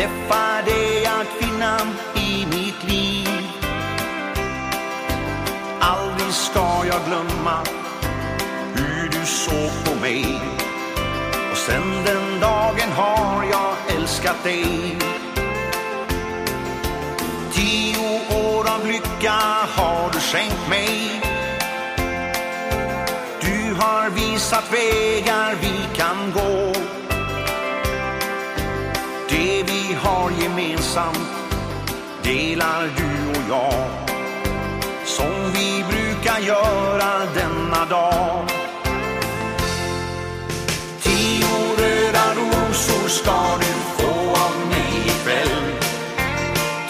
Träffade jag kvinnan i mitt liv. Aldrig ska jag glömma hur du såg på mig. Och sen den dagen har jag älskat dig. Tio år av lycka har du skänkt mig. Du har visat vägar vi kan gå har gemensamt delar du och jag. Som vi brukar göra denna dag. Tio röda rosor ska du få av mig ikväll.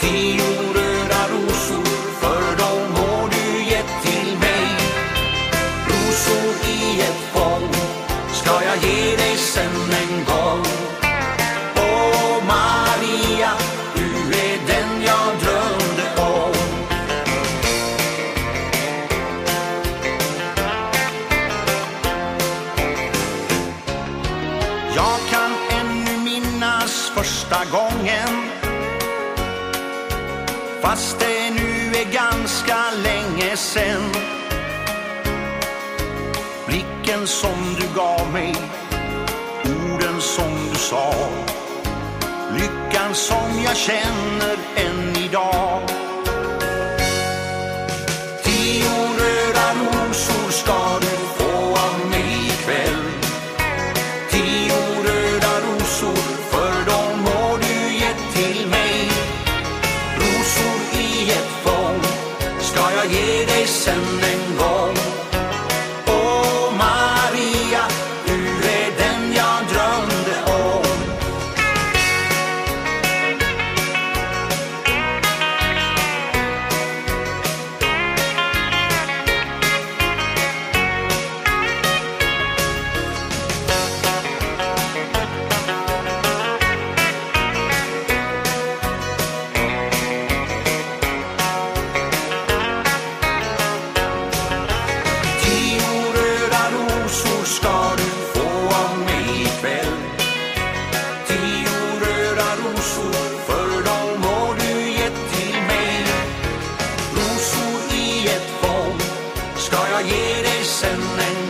Tio röda rosor för dem har du gett till mig. Rosor i ett fång ska jag ge dig sen en gång. Jag kan ännu minnas första gången. Fast det nu är ganska länge sen. Blicken som du gav mig Orden som du sa. Lyckan som jag känner än idag. Rosor i ett fång ska jag för dem må du gett till mig Rosor i ett fång ska jag ge dig sen en gång.